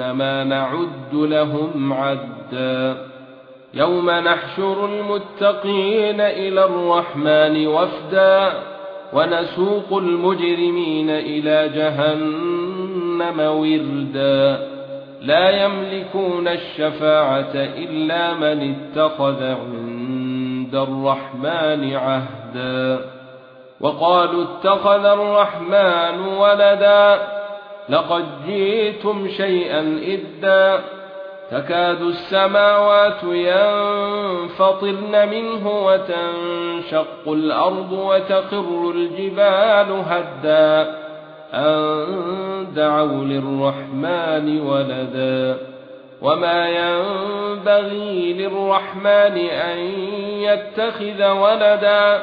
إنما نعد لهم عدا. يوم نحشر المتقين إلى الرحمن وفدا ونسوق المجرمين إلى جهنم وردا. لا يملكون الشفاعة إلا من اتخذ عند الرحمن عهدا. وقالوا اتخذ الرحمن ولدا. لقد جئتم شيئا إدا تكاد السماوات ينفطرن منه وتنشق الأرض وتقر الجبال هدا أن دعوا للرحمن ولدا وما ينبغي للرحمن أن يتخذ ولدا